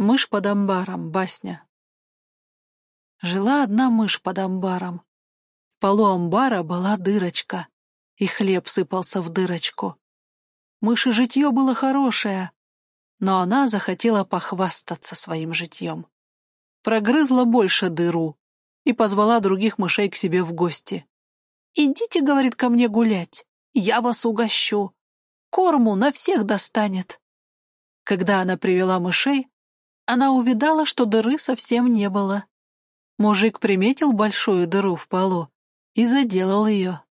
Мышь под амбаром. Басня. Жила одна мышь под амбаром. В полу амбара была дырочка, и хлеб сыпался в дырочку. Мыши житье было хорошее, но она захотела похвастаться своим житьем. Прогрызла больше дыру и позвала других мышей к себе в гости. «Идите, — говорит, — ко мне гулять, я вас угощу. Корму на всех достанет». Когда она привела мышей, она увидала, что дыры совсем не было. Мужик приметил большую дыру в полу и заделал ее.